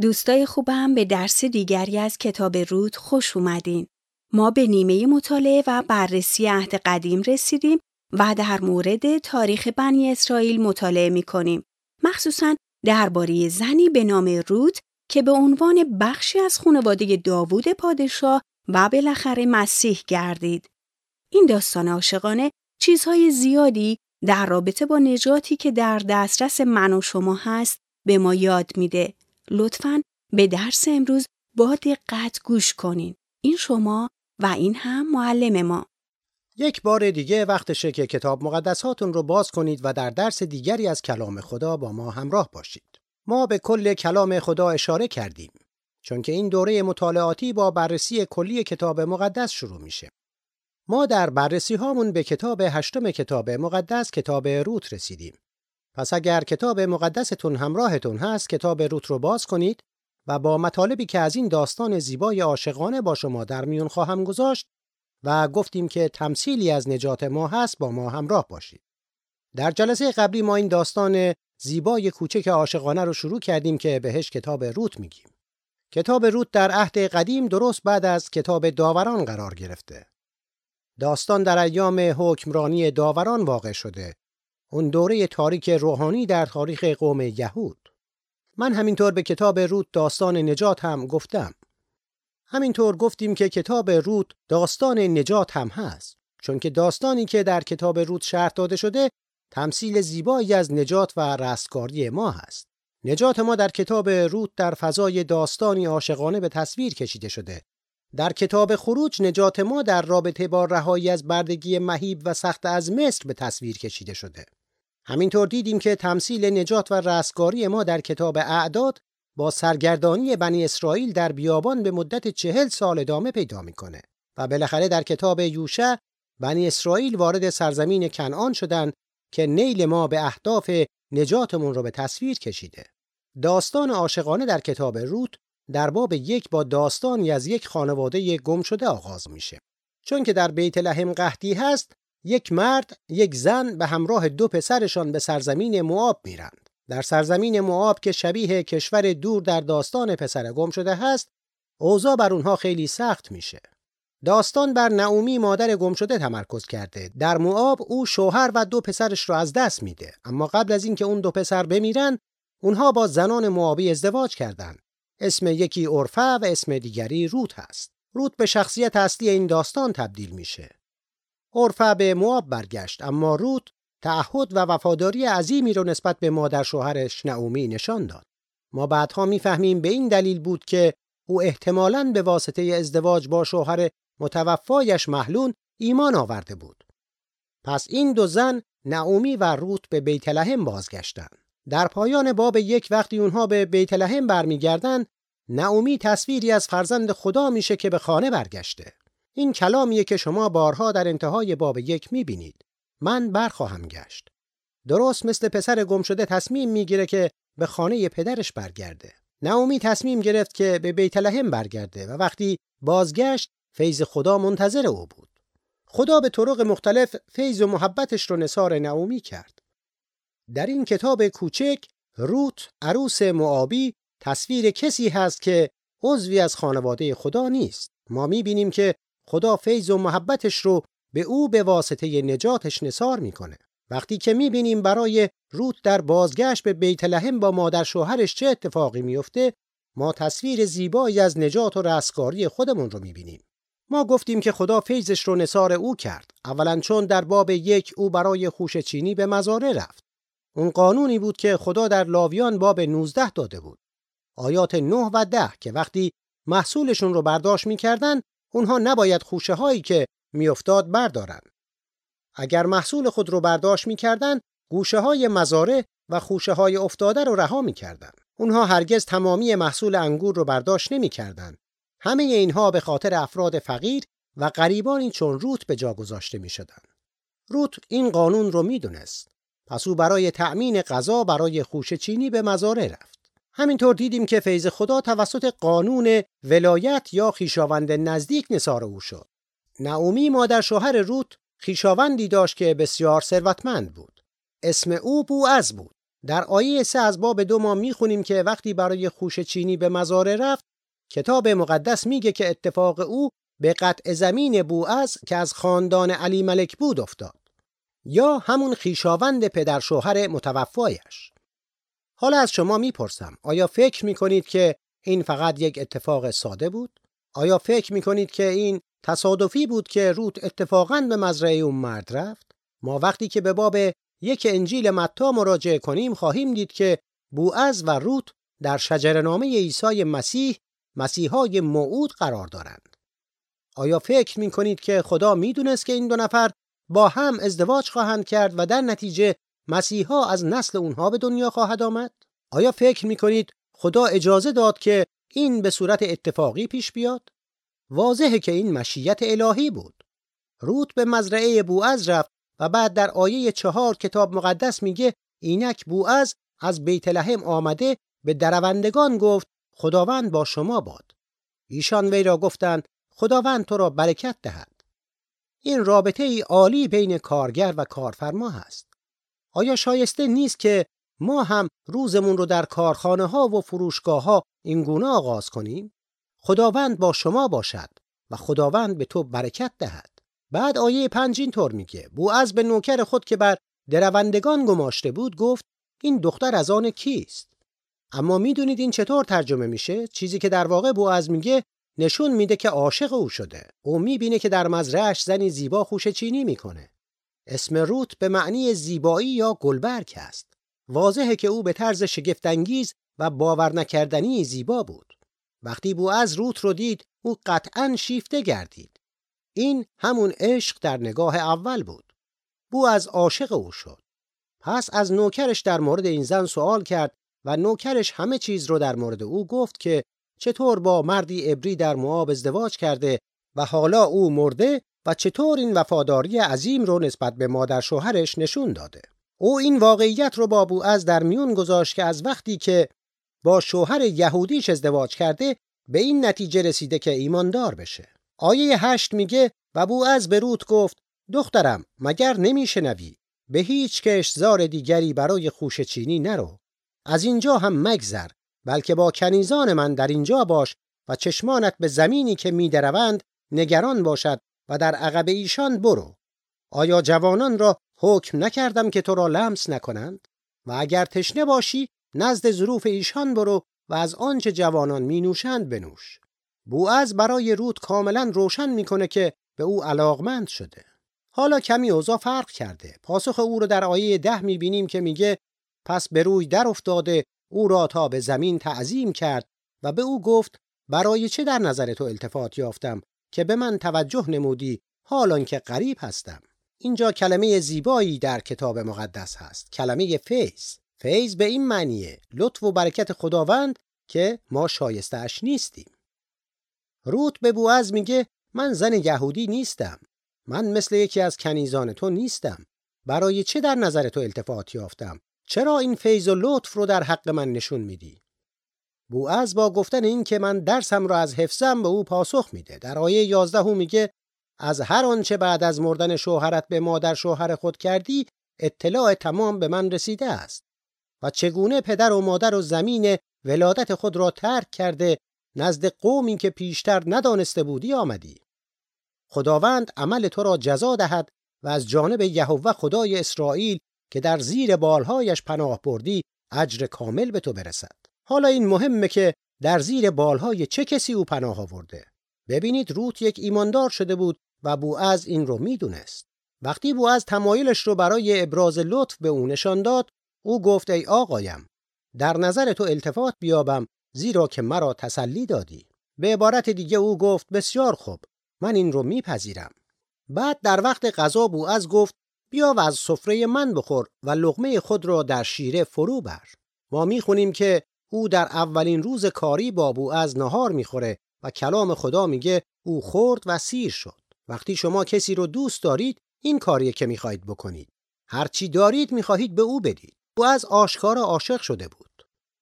دوستای خوبم به درس دیگری از کتاب رود خوش اومدین. ما به نیمه مطالعه و بررسی عهد قدیم رسیدیم و در مورد تاریخ بنی اسرائیل مطالعه می کنیم. مخصوصا درباره زنی به نام رود که به عنوان بخشی از خانواده داوود پادشاه و بالاخره مسیح گردید. این داستان عاشقانه چیزهای زیادی در رابطه با نجاتی که در دسترس من و شما هست به ما یاد میده. لطفاً به درس امروز با دقت گوش کنین. این شما و این هم معلم ما. یک بار دیگه وقتشه که کتاب مقدساتون رو باز کنید و در درس دیگری از کلام خدا با ما همراه باشید. ما به کل کلام خدا اشاره کردیم چون که این دوره مطالعاتی با بررسی کلی کتاب مقدس شروع میشه. ما در بررسی هامون به کتاب هشتم کتاب مقدس کتاب روت رسیدیم. پس اگر کتاب مقدستون همراهتون هست کتاب روت رو باز کنید و با مطالبی که از این داستان زیبای عاشقانه با شما در میون خواهم گذاشت و گفتیم که تمثیلی از نجات ما هست با ما همراه باشید. در جلسه قبلی ما این داستان زیبای کوچک عاشقانه رو شروع کردیم که بهش کتاب روت میگیم. کتاب روت در عهد قدیم درست بعد از کتاب داوران قرار گرفته. داستان در ایام حکمرانی داوران واقع شده اون دوره تاریک روحانی در تاریخ قوم یهود. من همینطور به کتاب رود داستان نجات هم گفتم. همینطور گفتیم که کتاب رود داستان نجات هم هست چون که داستانی که در کتاب رود شرح داده شده تمثیل زیبایی از نجات و رستگاری ما هست. نجات ما در کتاب رود در فضای داستانی عاشقانه به تصویر کشیده شده. در کتاب خروج نجات ما در رابطه با رهایی از بردگی مهیب و سخت از مصر به تصویر کشیده شده. همینطور دیدیم که تمثیل نجات و رستگاری ما در کتاب اعداد با سرگردانی بنی اسرائیل در بیابان به مدت چهل سال ادامه پیدا می‌کنه و بالاخره در کتاب یوشع بنی اسرائیل وارد سرزمین کنعان شدند که نیل ما به اهداف نجاتمون رو به تصویر کشیده. داستان عاشقانه در کتاب روت در باب یک با داستانی از یک خانواده گم شده آغاز میشه. چون که در بیت لحم قحطی هست یک مرد یک زن به همراه دو پسرشان به سرزمین موآب میرند. در سرزمین موآب که شبیه کشور دور در داستان پسر گم شده هست اوضاع بر اونها خیلی سخت میشه. داستان بر نعومی مادر گم شده تمرکز کرده. در موآب او شوهر و دو پسرش را از دست میده. اما قبل از اینکه اون دو پسر بمیرن اونها با زنان موآبی ازدواج کردند اسم یکی عرفه و اسم دیگری روت هست. روت به شخصیت اصلی این داستان تبدیل میشه. عرفه به مواب برگشت اما روت تعهد و وفاداری عظیمی رو نسبت به مادر شوهرش نعومی نشان داد. ما بعدها می‌فهمیم به این دلیل بود که او احتمالاً به واسطه ازدواج با شوهر متوفایش محلون ایمان آورده بود. پس این دو زن نعومی و روت به بیت لحم بازگشتند. در پایان باب یک وقتی اونها به بیت لحم برمیگردند، نعومی تصویری از فرزند خدا میشه که به خانه برگشته. این کلامیه که شما بارها در انتهای باب یک می‌بینید. من برخواهم گشت. درست مثل پسر گم شده تصمیم می‌گیره که به خانه پدرش برگرده. نعومی تصمیم گرفت که به بیت لحم برگرده و وقتی بازگشت فیض خدا منتظر او بود. خدا به طرق مختلف فیض و محبتش رو نصار نعومی کرد. در این کتاب کوچک روت عروس معابی تصویر کسی هست که عضوی از خانواده خدا نیست. ما می‌بینیم که خدا فیض و محبتش رو به او به واسطه نجاتش نصار می‌کنه. وقتی که می‌بینیم برای روت در بازگشت به بیت لحم با مادر شوهرش چه اتفاقی میفته ما تصویر زیبایی از نجات و رستگاری خودمون رو می‌بینیم. ما گفتیم که خدا فیضش رو نصار او کرد. اولا چون در باب یک او برای خوش چینی به مزاره رفت. اون قانونی بود که خدا در لاویان باب 19 داده بود. آیات 9 و 10 که وقتی محصولشون رو برداشت می‌کردن اونها نباید خوشه هایی که میافتاد بردارن. اگر محصول خود رو برداشت می‌کردن گوشه های مزاره و خوشه های افتاده رو رها می‌کردن. اونها هرگز تمامی محصول انگور رو برداشت نمی‌کردند. همه اینها به خاطر افراد فقیر و غریبانی چون روت به جا گذاشته می‌شدن. روت این قانون رو می‌دونست. پس او برای تأمین غذا برای خوشه چینی به مزاره رفت. همینطور دیدیم که فیض خدا توسط قانون ولایت یا خیشاوند نزدیک نصار او شد. نعومی مادر شوهر روت خیشاوندی داشت که بسیار ثروتمند بود. اسم او بوعز بود. در آیه سه از باب دو ما می‌خونیم که وقتی برای خوش چینی به مزاره رفت کتاب مقدس میگه که اتفاق او به قطع زمین بوعز که از خاندان علی ملک بود افتاد یا همون خیشاوند پدر شوهر متوفایش حالا از شما می‌پرسم آیا فکر می‌کنید که این فقط یک اتفاق ساده بود؟ آیا فکر می‌کنید که این تصادفی بود که روت اتفاقا به مزرعه اون مرد رفت؟ ما وقتی که به باب یک انجیل متا مراجعه کنیم خواهیم دید که بوعز و روت در شجرنامه عیسی مسیح مسیحای موعود قرار دارند. آیا فکر می کنید که خدا می دونست که این دو نفر با هم ازدواج خواهند کرد و در نتیجه مسیحا از نسل اونها به دنیا خواهد آمد؟ آیا فکر می کنید خدا اجازه داد که این به صورت اتفاقی پیش بیاد؟ واضحه که این مشیت الهی بود. روت به مزرعه بوعز رفت و بعد در آیه چهار کتاب مقدس میگه اینک بوعز از بیت لحم آمده به درندگان گفت خداوند با شما باد. ایشان وی را گفتند خداوند تو را برکت دهد. این رابطه ای عالی بین کارگر و کارفرما هست. آیا شایسته نیست که ما هم روزمون رو در کارخانه ها و فروشگاه ها این گونه آغاز کنیم؟ خداوند با شما باشد و خداوند به تو برکت دهد. بعد آیه پنج طور میگه از به نوکر خود که بر دروندگان گماشته بود گفت این دختر از آن کیست؟ اما می‌دونید این چطور ترجمه میشه؟ چیزی که در واقع از میگه نشون میده که عاشق او شده. او می‌بینه که در مزرعش زنی زیبا خوش چینی می‌کنه. اسم روت به معنی زیبایی یا گلبرگ است. واضحه که او به طرز شگفتانگیز و باور نکردنی زیبا بود. وقتی از روت رو دید، او قطعا شیفته گردید. این همون عشق در نگاه اول بود. بو از عاشق او شد. پس از نوکرش در مورد این زن سوال کرد و نوکرش همه چیز رو در مورد او گفت که چطور با مردی ابری در مواب ازدواج کرده و حالا او مرده و چطور این وفاداری عظیم رو نسبت به مادر شوهرش نشون داده. او این واقعیت رو با از در میون گذاشت که از وقتی که با شوهر یهودیش ازدواج کرده به این نتیجه رسیده که ایماندار بشه. آیه هشت میگه و از به رود گفت دخترم مگر نمیشنوی به هیچ کشزار دیگری برای چینی نرو از اینجا هم مگذر بلکه با کنیزان من در اینجا باش و چشمانت به زمینی که میدروند نگران باشد و در عقب ایشان برو. آیا جوانان را حکم نکردم که تو را لمس نکنند؟ و اگر تشنه باشی نزد ظروف ایشان برو و از آنچه جوانان می نوشند بنوش. بوعز برای رود کاملا روشن می‌کنه که به او علاقمند شده. حالا کمی اوضاع فرق کرده. پاسخ او رو در آیه ده می‌بینیم که میگه پس به روی در افتاده او را تا به زمین تعظیم کرد و به او گفت برای چه در نظر تو التفات یافتم؟ که به من توجه نمودی حالان که غریب هستم. اینجا کلمه زیبایی در کتاب مقدس هست. کلمه فیض. فیض به این معنیه. لطف و برکت خداوند که ما شایسته اش نیستیم. روت به بوعز میگه من زن یهودی نیستم. من مثل یکی از کنیزان تو نیستم. برای چه در نظر تو التفات یافتم؟ چرا این فیض و لطف رو در حق من نشون میدی؟ بوعز با گفتن این که من درسم را از حفظم به او پاسخ میده. در آیه 11 او میگه از هر آنچه بعد از مردن شوهرت به مادر شوهر خود کردی اطلاع تمام به من رسیده است. و چگونه پدر و مادر و زمین ولادت خود را ترک کرده نزد قومی که پیشتر ندانسته بودی آمدی. خداوند عمل تو را جزا دهد و از جانب یهوه خدای اسرائیل که در زیر بالهایش پناه بردی اجر کامل به تو برسد. حالا این مهمه که در زیر بالهای چه کسی او پناه آورده. ببینید روت یک ایماندار شده بود و بوعز این رو می‌دونست. وقتی بوعز تمایلش رو برای ابراز لطف به او نشان داد او گفت ای آقایم در نظر تو التفات بیابم زیرا که مرا تسلی دادی. به عبارت دیگه او گفت بسیار خوب من این رو میپذیرم. بعد در وقت غذا بوعز گفت بیا و از سفره من بخور و لغمه خود را در شیره فرو بر. ما می‌خونیم که او در اولین روز کاری با بوعز نهار می‌خوره و کلام خدا میگه او خورد و سیر شد. وقتی شما کسی رو دوست دارید این کاریه که می‌خواهید بکنید. هرچی دارید می‌خواهید به او بدید. او از آشکارا عاشق شده بود.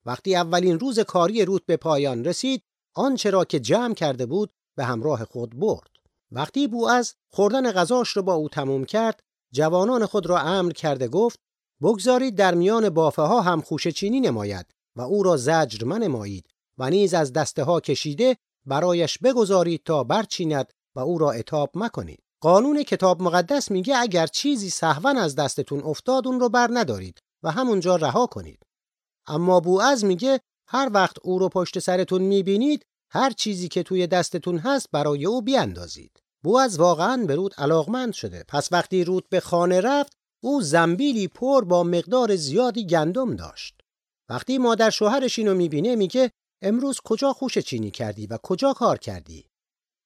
وقتی اولین روز کاری روت به پایان رسید آنچه را که جمع کرده بود به همراه خود برد. وقتی بو از خوردن غذاش را با او تموم کرد جوانان خود را امر کرده گفت بگذارید در میان بافه ها هم خوشه چینی نماید. و او را زجر منمایید و نیز از دسته ها کشیده برایش بگذارید تا برچیند و او را اتاب مکنید. قانون کتاب مقدس میگه اگر چیزی سهون از دستتون افتاد اون رو بر ندارید و همونجا رها کنید. اما بوعز میگه هر وقت او رو پشت سرتون می‌بینید هر چیزی که توی دستتون هست برای او بیاندازید. بوعز واقعا به رود علاقمند شده. پس وقتی رود به خانه رفت او زنبیلی پر با مقدار زیادی گندم داشت. وقتی مادر شوهرش اینو می‌بینه میگه امروز کجا خوش چینی کردی و کجا کار کردی؟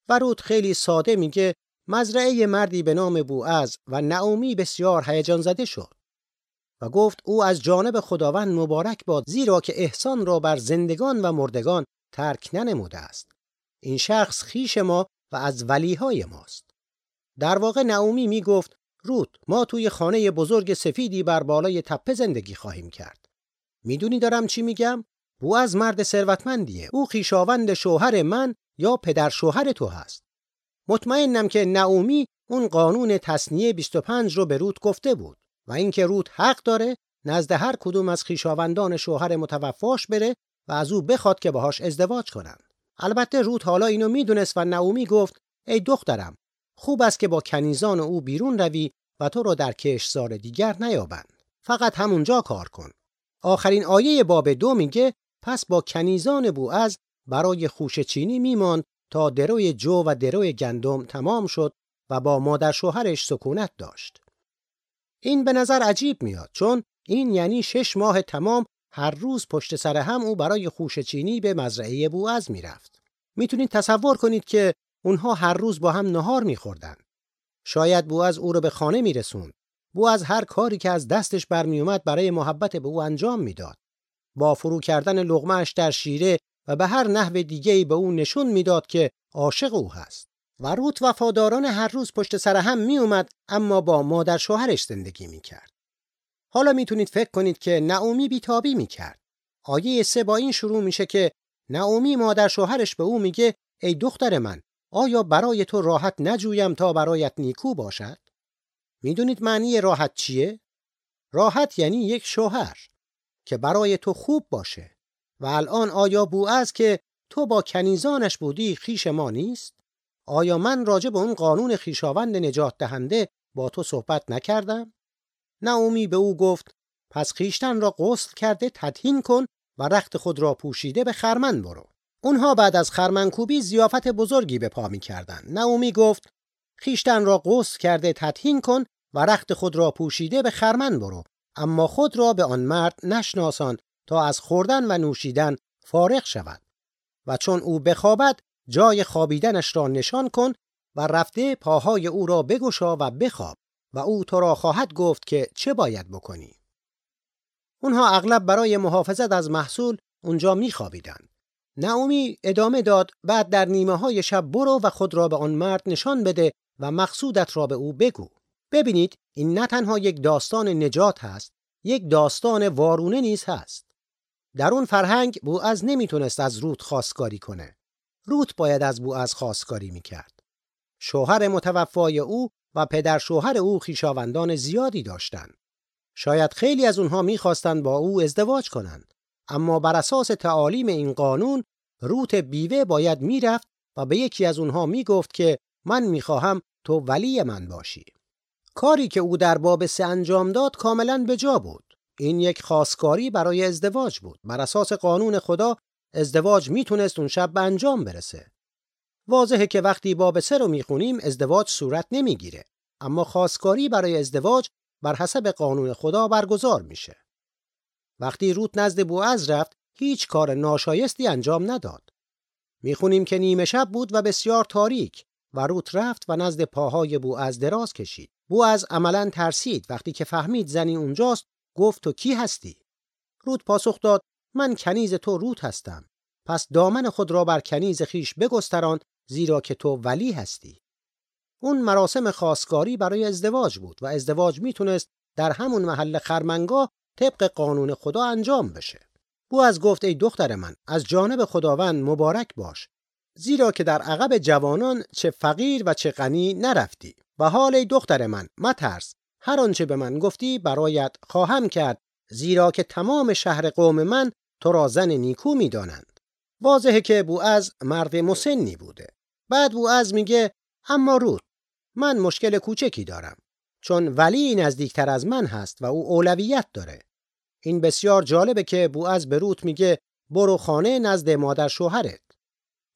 و رود خیلی ساده میگه مزرعه مردی به نام بوعز و نعومی بسیار هیجان زده شد. و گفت او از جانب خداوند مبارک باد زیرا که احسان را بر زندگان و مردگان ترک ننموده است. این شخص خیش ما و از ولیهای ماست. در واقع نعومی می گفت رود ما توی خانه بزرگ سفیدی بر بالای تپه زندگی خواهیم کرد. می‌دونی دارم چی میگم بوعز مرد ثروتمندیه او خیشاوند شوهر من یا پدر شوهر تو هست مطمئنم که نعومی اون قانون تصنیه 25 رو به رود گفته بود و اینکه رود حق داره نزد هر کدوم از خیشاوندان شوهر متوفاش بره و از او بخواد که باهاش ازدواج کنن. البته رود حالا اینو می‌دونست و نعومی گفت ای دخترم خوب است که با کنیزان او بیرون روی و تو رو در کشزار دیگر نیابند. فقط همونجا کار کن. آخرین آیه باب دو میگه پس با کنیزان بوعز برای خوش چینی میماند تا دروی جو و دروی گندم تمام شد و با مادر شوهرش سکونت داشت. این به نظر عجیب میاد چون این یعنی شش ماه تمام هر روز پشت سر هم او برای خوش چینی به مزرعه بوعز می‌رفت. می‌تونید تصور کنید که اونها هر روز با هم نهار میخوردن. شاید بوعز او رو به خانه میرسوند. بوعز هر کاری که از دستش برمیومد برای محبت به او انجام می‌داد. با فرو کردن لغمهش در شیره و به هر نحو دیگه‌ای به او نشون می‌داد که عاشق او هست. و روت وفاداران هر روز پشت سر هم می اومد اما با مادر شوهرش زندگی می کرد. حالا می‌تونید فکر کنید که نعومی بیتابی می کرد. آیه سه با این شروع میشه که نعومی مادر شوهرش به او میگه ای دختر من آیا برای تو راحت نجویم تا برایت نیکو باشد؟ می‌دونید معنی راحت چیه؟ راحت یعنی یک شوهر که برای تو خوب باشه و الان آیا بوعز که تو با کنیزانش بودی خیش ما نیست؟ آیا من راجع به اون قانون خیشاوند نجات دهنده با تو صحبت نکردم؟ نعومی به او گفت پس خیشتن را غسل کرده تدهین کن و رخت خود را پوشیده به خرمن برو. اونها بعد از خرمنکوبی زیافت بزرگی به پا می کردن. نعومی گفت خیشتن را غسل کرده تدهین کن و رخت خود را پوشیده به خرمن برو اما خود را به آن مرد نشناسان تا از خوردن و نوشیدن فارغ شود و چون او بخوابد جای خوابیدنش را نشان کن و رفته پاهای او را بگشا و بخواب و او تو را خواهد گفت که چه باید بکنی. اونها اغلب برای محافظت از محصول اونجا میخوابیدند. نعومی ادامه داد بعد در نیمه های شب برو و خود را به آن مرد نشان بده و مقصودت را به او بگو. ببینید این نه تنها یک داستان نجات هست یک داستان وارونه نیز هست. در اون فرهنگ بوعز نمی‌تونست از رود خواستگاری کنه. روت باید از بوعز خواستگاری می‌کرد. شوهر متوفای او و پدر شوهر او خیشاوندان زیادی داشتند. شاید خیلی از اونها می‌خواستند با او ازدواج کنند. اما بر اساس تعالیم این قانون روت بیوه باید می‌رفت و به یکی از اونها می‌گفت که من می‌خواهم تو ولی من باشی. کاری که او در باب سه انجام داد کاملا به جا بود. این یک خواستگاری برای ازدواج بود. بر اساس قانون خدا ازدواج می‌تونست اون شب به انجام برسه. واضحه که وقتی باب سه رو می‌خونیم ازدواج صورت نمی‌گیره. اما خواستگاری برای ازدواج بر حسب قانون خدا برگزار میشه. وقتی روت نزد بوعز رفت هیچ کار ناشایستی انجام نداد. می‌خونیم که نیمه شب بود و بسیار تاریک و روت رفت و نزد پاهای بوعز دراز کشید. بوعز عملا ترسید وقتی که فهمید زنی اونجاست گفت تو کی هستی؟ رود پاسخ داد من کنیز تو روت هستم. پس دامن خود را بر کنیز خیش بگستران زیرا که تو ولی هستی. اون مراسم خواستگاری برای ازدواج بود و ازدواج می‌تونست در همون محل خرمنگاه طبق قانون خدا انجام بشه. بو از گفت ای دختر من از جانب خداوند مبارک باش زیرا که در عقب جوانان چه فقیر و چه غنی نرفتی. و حال ای دختر من مترس. هر آنچه به من گفتی برایت خواهم کرد زیرا که تمام شهر قوم من تو را زن نیکو می‌دانند واضحه که بوعز مرد مسنی بوده. بعد بوعز میگه اما رود من مشکل کوچکی دارم. چون ولی نزدیکتر از من هست و او اولویت داره. این بسیار جالبه که بوعز به روت میگه برو خانه نزد مادر شوهرت.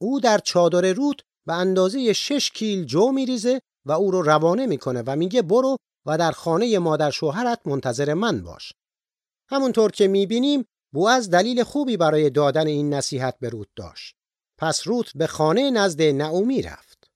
او در چادر روت به اندازه شش کیل جو میریزه و او رو روانه می‌کنه و میگه برو و در خانه مادر شوهرت منتظر من باش. همونطور که می‌بینیم بوعز دلیل خوبی برای دادن این نصیحت به روت داشت. پس روت به خانه نزد نعومی رفت.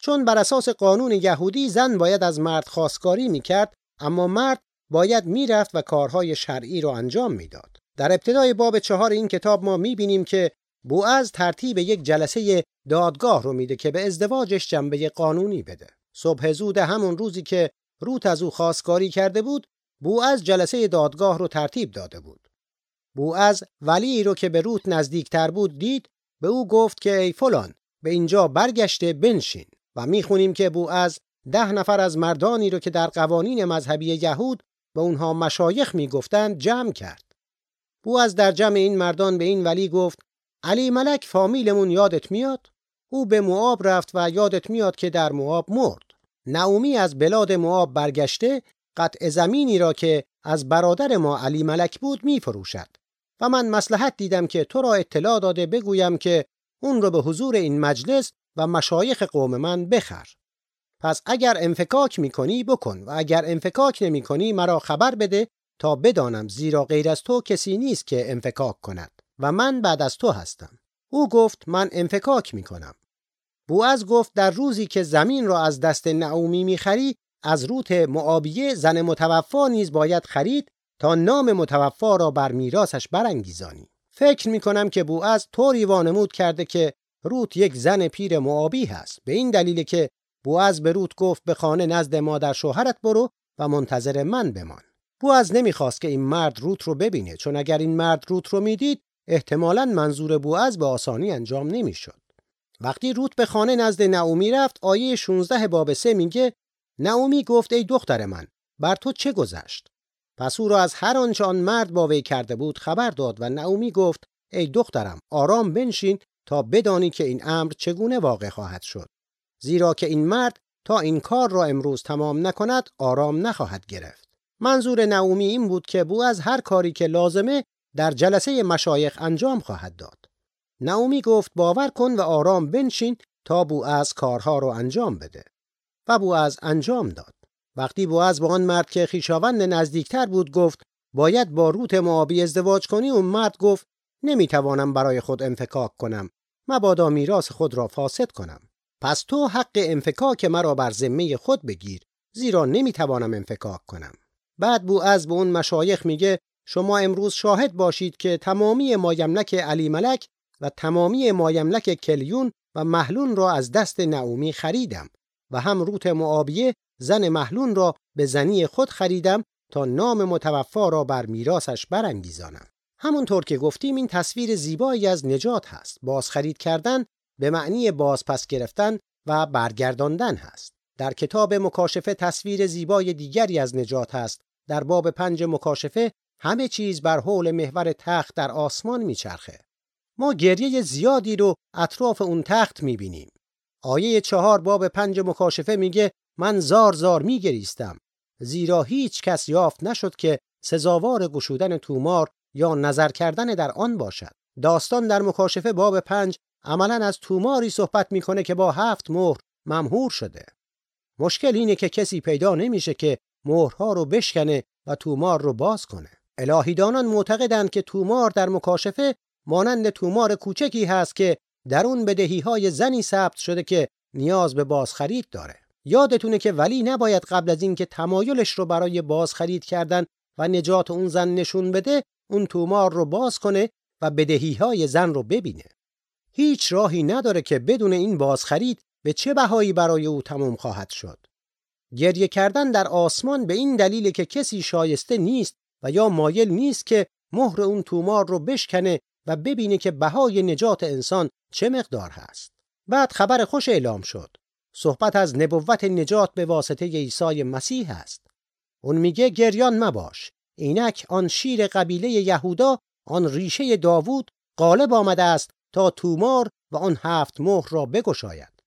چون بر اساس قانون یهودی زن باید از مرد خواستگاری می‌کرد اما مرد باید می‌رفت و کارهای شرعی رو انجام می‌داد. در ابتدای باب چهار این کتاب ما می‌بینیم که بوعز ترتیب یک جلسه دادگاه رو میده که به ازدواجش جنبه قانونی بده. صبح زود همون روزی که روت از او خواستگاری کرده بود، بوعز جلسه دادگاه رو ترتیب داده بود. بوعز ولی رو که به روت نزدیکتر بود دید، به او گفت که ای فلان به اینجا برگشته بنشین و می‌خونیم که بوعز ده نفر از مردانی رو که در قوانین مذهبی یهود به اونها مشایخ می‌گفتند جمع کرد. بوعز در جمع این مردان به این ولی گفت علی ملک فامیلمون یادت میاد؟ او به مواب رفت و یادت میاد که در مواب مرد. نعومی از بلاد مواب برگشته قطع زمینی را که از برادر ما علی ملک بود می فروشد و من مسلحت دیدم که تو را اطلاع داده بگویم که اون رو به حضور این مجلس و مشایخ قوم من بخر. پس اگر انفکاک می کنی بکن و اگر انفکاک نمی کنی مرا خبر بده تا بدانم زیرا غیر از تو کسی نیست که انفکاک کند و من بعد از تو هستم. او گفت من انفکاک می کنم. بوعز گفت در روزی که زمین را از دست نعومی می‌خری از روت معابیه زن متوفا نیز باید خرید تا نام متوفا را بر میراثش برانگیزانی فکر می کنم که بوعز طوری وانمود کرده که روت یک زن پیر معابی هست به این دلیل که بوعز به روت گفت به خانه نزد مادر شوهرت برو و منتظر من بمان بوعز نمی‌خواست که این مرد روت رو ببینه چون اگر این مرد روت رو می‌دید احتمالا منظور بوعز به آسانی انجام نمی‌شد. وقتی روت به خانه نزد نعومی رفت آیه 16 باب سه میگه نعومی گفت ای دختر من بر تو چه گذشت؟ پس او را از هر آنچه آن مرد با وی کرده بود خبر داد و نعومی گفت ای دخترم آرام بنشین تا بدانی که این امر چگونه واقع خواهد شد. زیرا که این مرد تا این کار را امروز تمام نکند آرام نخواهد گرفت. منظور نعومی این بود که بو از هر کاری که لازمه در جلسه مشایخ انجام خواهد داد. نعومی گفت باور کن و آرام بنشین تا بوعز کارها رو انجام بده. و بوعز انجام داد. وقتی بوعز با آن مرد که خیشاوند نزدیکتر بود گفت باید با روت معابی ازدواج کنی اون مرد گفت نمی‌توانم برای خود انفکاک کنم. مبادا میراث خود را فاسد کنم. پس تو حق انفکاک مرا بر ذمه خود بگیر زیرا نمی‌توانم انفکاک کنم. بعد بوعز به اون مشایخ میگه شما امروز شاهد باشید که تمامی مایملک علی ملک و تمامی مایملک کلیون و محلون را از دست نعومی خریدم و هم روت معابیه زن محلون را به زنی خود خریدم تا نام متوفا را بر میراثش برانگیزانم. همونطور که گفتیم این تصویر زیبایی از نجات هست. باز خرید کردن به معنی باز پس گرفتن و برگرداندن هست. در کتاب مکاشفه تصویر زیبای دیگری از نجات هست. در باب پنج مکاشفه همه چیز بر حول محور تخت در آسمان میچرخه ما گریه زیادی رو اطراف اون تخت می‌بینیم. آیه چهار باب پنج مکاشفه میگه من زار زار میگریستم زیرا هیچ کس یافت نشد که سزاوار گشودن تومار یا نظر کردن در آن باشد. داستان در مکاشفه باب پنج عملا از توماری صحبت می‌کنه که با هفت مهر ممهور شده. مشکل اینه که کسی پیدا نمیشه که مهرها رو بشکنه و تومار رو باز کنه. الهیدانان معتقدند که تومار در مکاشفه مانند تومار کوچکی هست که در اون بدهی های زنی ثبت شده که نیاز به بازخرید داره. یادتونه که ولی نباید قبل از اینکه تمایلش رو برای بازخرید کردن و نجات اون زن نشون بده اون تومار رو باز کنه و بدهی های زن رو ببینه. هیچ راهی نداره که بدون این بازخرید به چه بهایی برای او تموم خواهد شد. گریه کردن در آسمان به این دلیل که کسی شایسته نیست و یا مایل نیست که مهر اون تومار رو بشکنه و ببینه که بهای نجات انسان چه مقدار هست. بعد خبر خوش اعلام شد. صحبت از نبوت نجات به واسطه عیسی مسیح است. اون میگه گریان مباش اینک آن شیر قبیله یهودا آن ریشه داوود غالب آمده است تا تومار و آن هفت مهر را بگشاید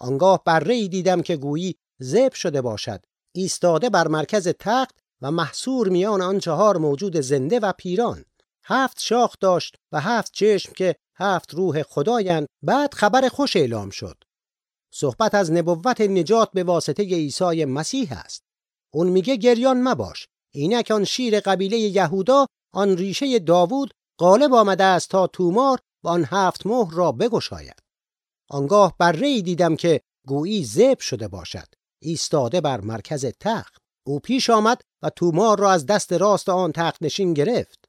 آنگاه بره دیدم که گویی زب شده باشد ایستاده بر مرکز تخت و محصور میان آن چهار موجود زنده و پیران. هفت شاخ داشت و هفت چشم که هفت روح خدایند. بعد خبر خوش اعلام شد. صحبت از نبوت نجات به واسطه عیسی مسیح است. اون میگه گریان مباش. اینک آن شیر قبیله یهودا آن ریشه داوود غالب آمده است تا تومار و آن هفت مهر را بگشاید. آنگاه بره دیدم که گویی زب شده باشد. ایستاده بر مرکز تخت. او پیش آمد و تومار را از دست راست آن تخت نشین گرفت.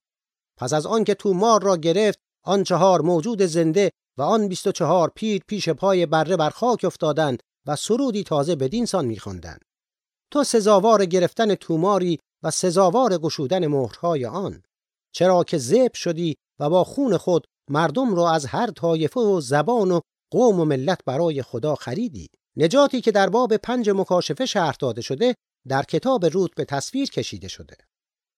پس از آنکه تومار را گرفت آن چهار موجود زنده و آن بیست و چهار پیر پیش پای بره بر خاک افتادند و سرودی تازه بدین سان میخواندند. تو سزاوار گرفتن توماری و سزاوار گشودن مهرهای آن. چرا که زب شدی و با خون خود مردم را از هر طایفه و زبان و قوم و ملت برای خدا خریدی. نجاتی که در باب پنج مکاشفه شرح داده شده در کتاب روت به تصویر کشیده شده.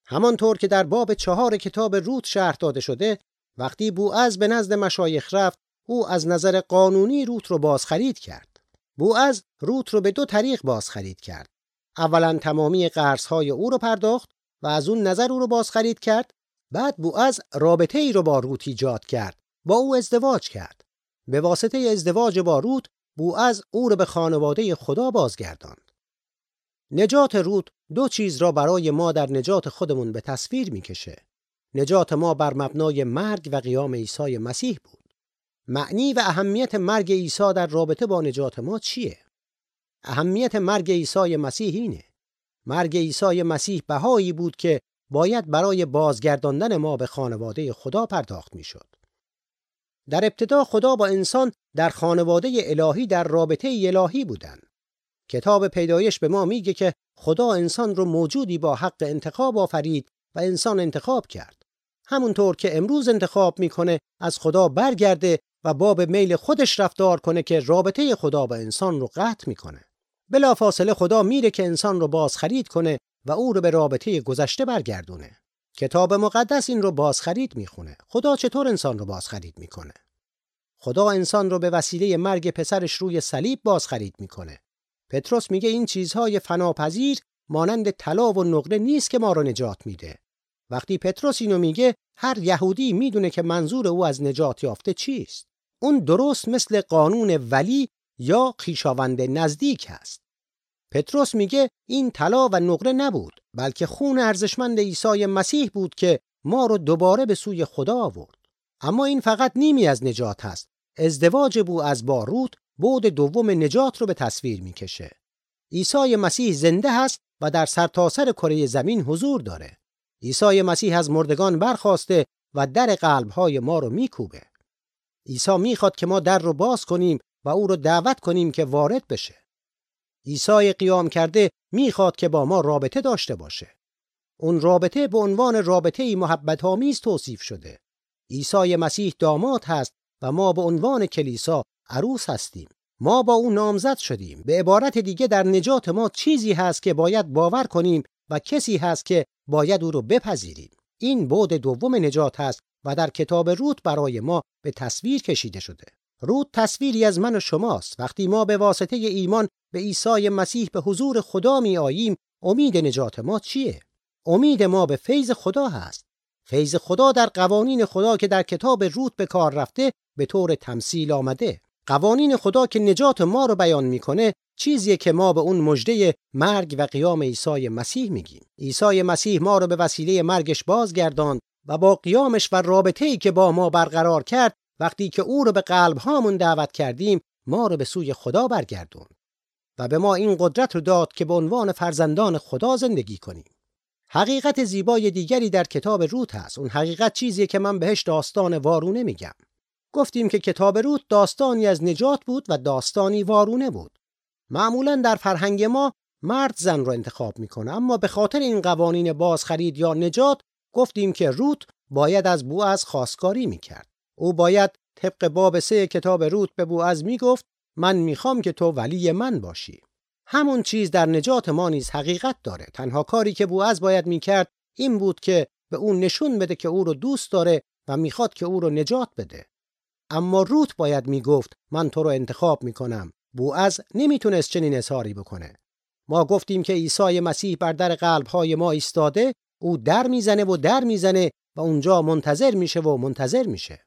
همانطور که در باب چهار کتاب روت شرح داده شده وقتی بوعز به نزد مشایخ رفت او از نظر قانونی روت رو بازخرید کرد. بوعز روت رو به دو طریق بازخرید کرد. اولا تمامی های او رو پرداخت و از اون نظر او رو بازخرید کرد. بعد بوعز رابطه ای رو با روت ایجاد کرد با او ازدواج کرد. به واسطه ازدواج با روت بوعز او رو به خانواده خدا بازگرداند. نجات روت دو چیز را برای ما در نجات خودمون به تصویر می‌کشه نجات ما بر مبنای مرگ و قیام عیسی مسیح بود معنی و اهمیت مرگ عیسی در رابطه با نجات ما چیه اهمیت مرگ عیسی مسیح اینه مرگ عیسی مسیح بهایی بود که باید برای بازگرداندن ما به خانواده خدا پرداخت می‌شد. در ابتدا خدا با انسان در خانواده الهی در رابطه الهی بودن. کتاب پیدایش به ما میگه که خدا انسان رو موجودی با حق انتخاب آفرید و انسان انتخاب کرد. همونطور که امروز انتخاب می‌کنه از خدا برگرده و باب میل خودش رفتار کنه که رابطه خدا با انسان رو قطع می‌کنه. بلافاصله خدا میره که انسان رو بازخرید کنه و او رو به رابطه گذشته برگردونه. کتاب مقدس این رو بازخرید می‌خونه. خدا چطور انسان رو بازخرید می‌کنه؟ خدا انسان رو به وسیله مرگ پسرش روی صلیب بازخرید می‌کنه. پتروس میگه این چیزهای فناپذیر مانند طلا و نقره نیست که ما رو نجات میده. وقتی پتروس اینو میگه هر یهودی می‌دونه که منظور او از نجات یافته چیست. اون درست مثل قانون ولی یا خیشاوند نزدیک است. پتروس میگه این طلا و نقره نبود بلکه خون ارزشمند عیسی مسیح بود که ما رو دوباره به سوی خدا آورد. اما این فقط نیمی از نجات هست. ازدواج بو از باروت بود دوم نجات رو به تصویر می‌کشه. عیسی مسیح زنده هست و در سرتاسر سر کره زمین حضور داره. عیسی مسیح از مردگان برخواسته و در قلبهای ما رو میکوبه. عیسی می‌خواد که ما در رو باز کنیم و او رو دعوت کنیم که وارد بشه. عیسی قیام کرده می‌خواد که با ما رابطه داشته باشه. اون رابطه به عنوان رابطه محبت آمیز توصیف شده. عیسی مسیح داماد هست و ما به عنوان کلیسا عروس هستیم. ما با او نامزد شدیم. به عبارت دیگه در نجات ما چیزی هست که باید باور کنیم و کسی هست که باید او رو بپذیریم. این بود دوم نجات هست و در کتاب روت برای ما به تصویر کشیده شده. رود تصویری از من و شماست وقتی ما به واسطه ایمان به عیسی مسیح به حضور خدا می آییم امید نجات ما چیه امید ما به فیض خدا هست فیض خدا در قوانین خدا که در کتاب رود به کار رفته به طور تمثیل آمده قوانین خدا که نجات ما رو بیان می‌کنه چیزیه که ما به اون مژده مرگ و قیام عیسی مسیح میگیم. عیسی مسیح ما رو به وسیله مرگش بازگرداند و با قیامش و رابطه‌ای که با ما برقرار کرد وقتی که او رو به قلب هامون دعوت کردیم ما رو به سوی خدا برگردون و به ما این قدرت رو داد که به عنوان فرزندان خدا زندگی کنیم. حقیقت زیبای دیگری در کتاب روت هست. اون حقیقت چیزیه که من بهش داستان وارونه میگم. گفتیم که کتاب روت داستانی از نجات بود و داستانی وارونه بود. معمولا در فرهنگ ما مرد زن رو انتخاب می‌کنه اما به خاطر این قوانین بازخرید یا نجات گفتیم که روت باید از بو از خواستگاری می‌کرد. او باید طبق باب سه کتاب روت به بوعز می‌گفت من می‌خوام که تو ولی من باشی. همون چیز در نجات ما نیز حقیقت داره. تنها کاری که بوعز باید می‌کرد این بود که به اون نشون بده که او رو دوست داره و می‌خواد که او رو نجات بده. اما روت باید می‌گفت من تو رو انتخاب می‌کنم. بوعز نمی‌تونست چنین اظهاری بکنه. ما گفتیم که عیسی مسیح بر در قلبهای ما ایستاده او در می‌زنه و در می‌زنه و اونجا منتظر میشه و منتظر میشه.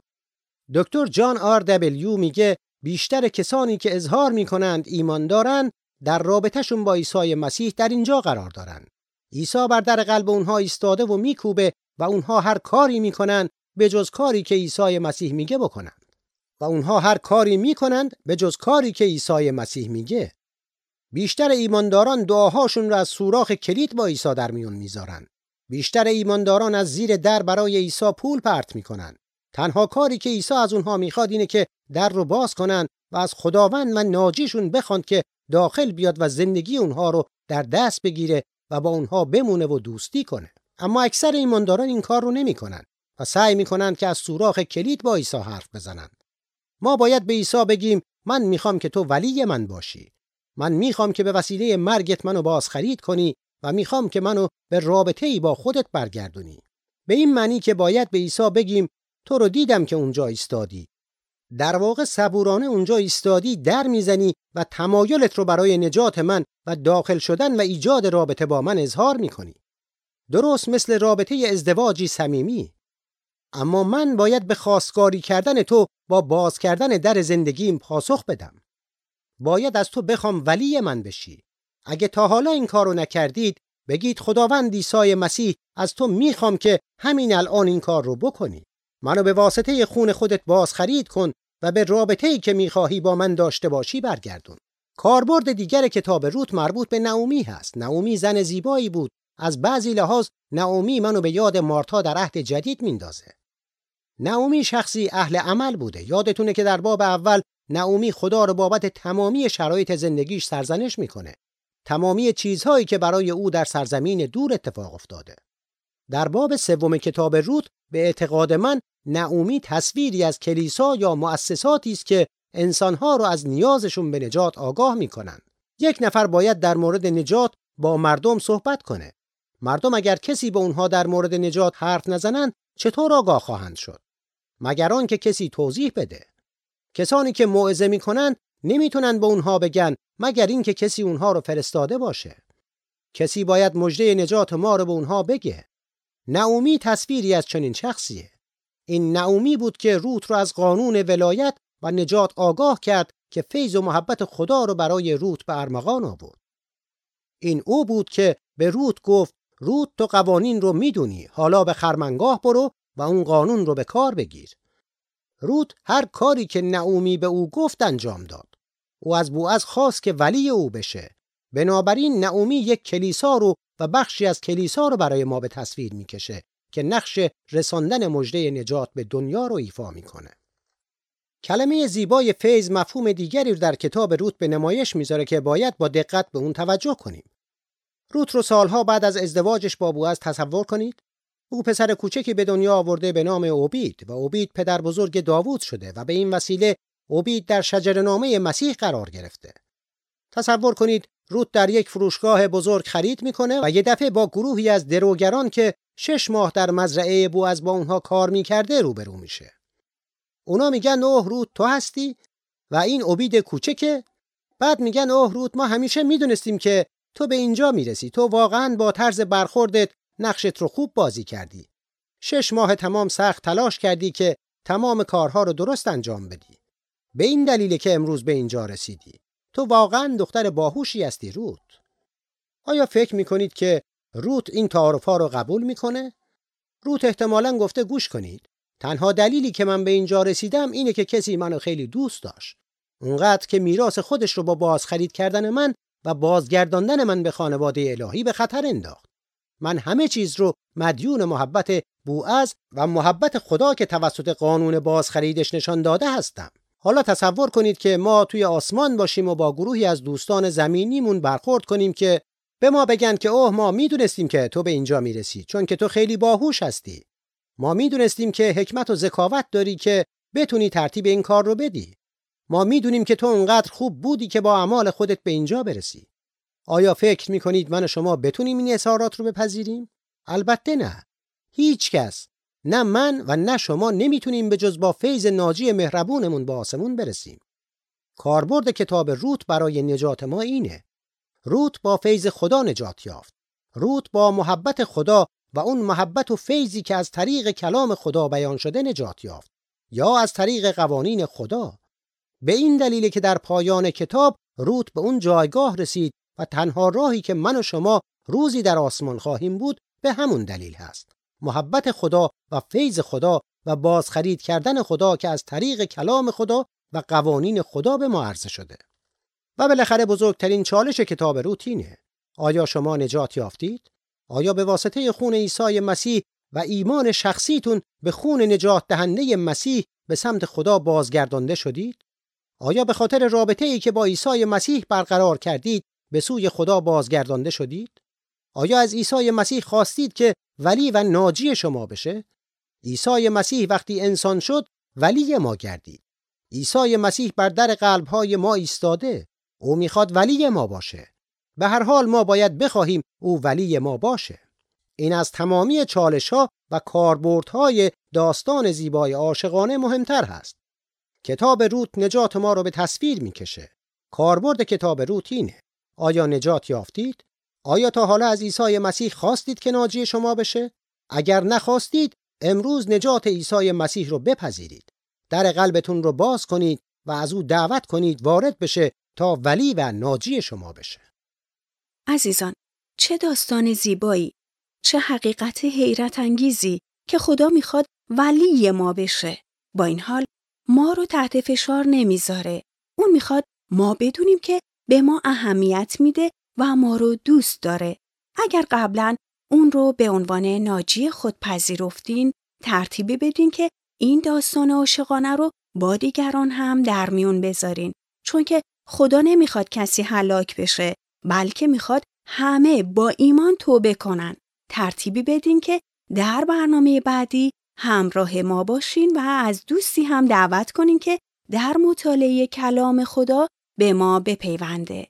دکتر جان آر دبلیو میگه بیشتر کسانی که اظهار می‌کنند ایمان دارن در رابطهشون با عیسی مسیح در اینجا قرار دارن. عیسی بر در قلب اونها ایستاده و میکوبه و اونها هر کاری می‌کنن به جز کاری که عیسی مسیح میگه بکنن. و اونها هر کاری می‌کنند به جز کاری که عیسی مسیح میگه. بیشتر ایمانداران دعاهاشون را از سوراخ کلید با عیسی در میون می‌ذارن. بیشتر ایمانداران از زیر در برای عیسی پول پرت می‌کنن. تنها کاری که عیسی از اونها می‌خواد اینه که در رو باز کنن و از خداوند و ناجیشون بخواند که داخل بیاد و زندگی اونها رو در دست بگیره و با اونها بمونه و دوستی کنه. اما اکثر ایمانداران این کار رو نمی‌کنن و سعی می‌کنن که از سوراخ کلید با عیسی حرف بزنن. ما باید به عیسی بگیم من می‌خوام که تو ولی من باشی. من می‌خوام که به وسیله مرگت منو باز خرید کنی و می‌خوام که منو به رابطه ای با خودت برگردونی. به این معنی که باید به عیسی بگیم تو رو دیدم که اونجا ایستادی. در واقع صبورانه اونجا ایستادی در می‌زنی و تمایلت رو برای نجات من و داخل شدن و ایجاد رابطه با من اظهار می‌کنی. درست مثل رابطه ازدواجی صمیمی. اما من باید به خواستگاری کردن تو با باز کردن در زندگیم پاسخ بدم. باید از تو بخوام ولی من بشی. اگه تا حالا این کارو نکردید بگید خداوند عیسی مسیح از تو می‌خوام که همین الان این کار رو بکنی. منو به واسطه خون خودت باز خرید کن و به رابطه ای که می‌خواهی با من داشته باشی برگردون. کاربرد دیگر کتاب روت مربوط به نعومی هست. نعومی زن زیبایی بود. از بعضی لحاظ نعومی منو به یاد مارتا در عهد جدید میندازه. نعومی شخصی اهل عمل بوده. یادتونه که در باب اول نعومی خدا رو بابت تمامی شرایط زندگیش سرزنش می‌کنه. تمامی چیزهایی که برای او در سرزمین دور اتفاق افتاده. در باب سوم کتاب روت به اعتقاد من نعومی تصویری از کلیسا یا مؤسساتی است که انسانها رو از نیازشون به نجات آگاه می‌کنن. یک نفر باید در مورد نجات با مردم صحبت کنه. مردم اگر کسی به اونها در مورد نجات حرف نزنن چطور آگاه خواهند شد؟ مگر آن که کسی توضیح بده. کسانی که موعظه می‌کنند نمی‌تونن به اونها بگن مگر اینکه کسی اونها رو فرستاده باشه. کسی باید مژده نجات ما رو به اونها بگه. نعومی تصویری از چنین شخصیه. این نعومی بود که روت رو از قانون ولایت و نجات آگاه کرد که فیض و محبت خدا رو برای روت به ارمغان آورد. این او بود که به روت گفت روت تو قوانین رو می‌دونی حالا به خرمنگاه برو و اون قانون رو به کار بگیر. رود هر کاری که نعومی به او گفت انجام داد. او از بوعز خواست که ولی او بشه. بنابراین نعومی یک کلیسا رو و بخشی از کلیسا رو برای ما به تصویر می‌کشه که نقش رساندن مژده نجات به دنیا رو ایفا می‌کنه. کلمه زیبای فیض مفهوم دیگری رو در کتاب روت به نمایش می‌ذاره که باید با دقت به اون توجه کنیم. روت رو سالها بعد از ازدواجش با بوعز تصور کنید. او پسر کوچکی به دنیا آورده به نام اوبید و اوبید پدر بزرگ داوود شده و به این وسیله اوبید در شجرنامه مسیح قرار گرفته. تصور کنید روت در یک فروشگاه بزرگ خرید می‌کنه و یه دفعه با گروهی از دروگران که شش ماه در مزرعه بوعز با اونها کار می‌کرده روبرو میشه. اونا میگن اوه روت تو هستی و این اوبید کوچکه بعد میگن اوه روت ما همیشه می‌دونستیم که تو به اینجا می‌رسی تو واقعا با طرز برخوردت نقشت رو خوب بازی کردی. شش ماه تمام سخت تلاش کردی که تمام کارها رو درست انجام بدی. به این دلیل که امروز به اینجا رسیدی. تو واقعا دختر باهوشی هستی روت. آیا فکر می‌کنید که روت این تعارف رو قبول می‌کنه؟ روت احتمالا گفته گوش کنید. تنها دلیلی که من به اینجا رسیدم اینه که کسی منو خیلی دوست داشت. اونقدر که میراث خودش رو با بازخرید کردن من و بازگرداندن من به خانواده الهی به خطر انداخت. من همه چیز رو مدیون محبت بوعز و محبت خدا که توسط قانون بازخریدش نشان داده هستم. حالا تصور کنید که ما توی آسمان باشیم و با گروهی از دوستان زمینیمون برخورد کنیم که به ما بگن که اوه ما می‌دونستیم که تو به اینجا می‌رسی چون که تو خیلی باهوش هستی. ما می‌دونستیم که حکمت و ذکاوت داری که بتونی ترتیب این کار رو بدی. ما می‌دونیم که تو اونقدر خوب بودی که با اعمال خودت به اینجا برسی. آیا فکر می کنید من و شما بتونیم این اظهارات رو بپذیریم؟ البته نه. هیچ کس نه من و نه شما نمی‌تونیم به جز با فیض ناجی مهربونمون به آسمون برسیم. کاربرد کتاب روت برای نجات ما اینه. روت با فیض خدا نجات یافت. روت با محبت خدا و اون محبت و فیضی که از طریق کلام خدا بیان شده نجات یافت یا از طریق قوانین خدا به این دلیل که در پایان کتاب روت به اون جایگاه رسید و تنها راهی که من و شما روزی در آسمان خواهیم بود به همون دلیل هست. محبت خدا و فیض خدا و بازخرید کردن خدا که از طریق کلام خدا و قوانین خدا به ما عرضه شده. و بالاخره بزرگترین چالش کتاب روتینه آیا شما نجات یافتید؟ آیا به واسطه خون عیسی مسیح و ایمان شخصیتون به خون نجات دهنده مسیح به سمت خدا بازگردانده شدید؟ آیا به خاطر رابطه ای که با عیسی مسیح برقرار کردید به سوی خدا بازگردانده شدید؟ آیا از عیسی مسیح خواستید که ولی و ناجی شما بشه؟ عیسی مسیح وقتی انسان شد ولی ما گردید. عیسی مسیح بر در قلبهای ما ایستاده. او می‌خواد ولی ما باشه. به هر حال ما باید بخواهیم او ولی ما باشه. این از تمامی چالش ها و کاربردهای داستان زیبای عاشقانه مهمتر هست. کتاب روت نجات ما رو به تصویر می‌کشه. کاربرد کتاب روت اینه. آیا نجات یافتید؟ آیا تا حالا از عیسی مسیح خواستید که ناجی شما بشه؟ اگر نخواستید امروز نجات عیسی مسیح رو بپذیرید. در قلبتون رو باز کنید و از او دعوت کنید وارد بشه تا ولی و ناجی شما بشه. عزیزان چه داستان زیبایی چه حقیقت حیرت انگیزی که خدا می‌خواد ولی ما بشه. با این حال ما رو تحت فشار نمی‌ذاره. اون می‌خواد ما بدونیم که به ما اهمیت میده و ما رو دوست داره. اگر قبلا اون رو به عنوان ناجی خود پذیرفتین ترتیبی بدین که این داستان عاشقانه رو با دیگران هم در میون بذارین. چون که خدا نمی‌خواد کسی هلاک بشه بلکه می‌خواد همه با ایمان توبه کنن. ترتیبی بدین که در برنامه بعدی همراه ما باشین و از دوستی هم دعوت کنین که در مطالعه کلام خدا به ما بپیونده.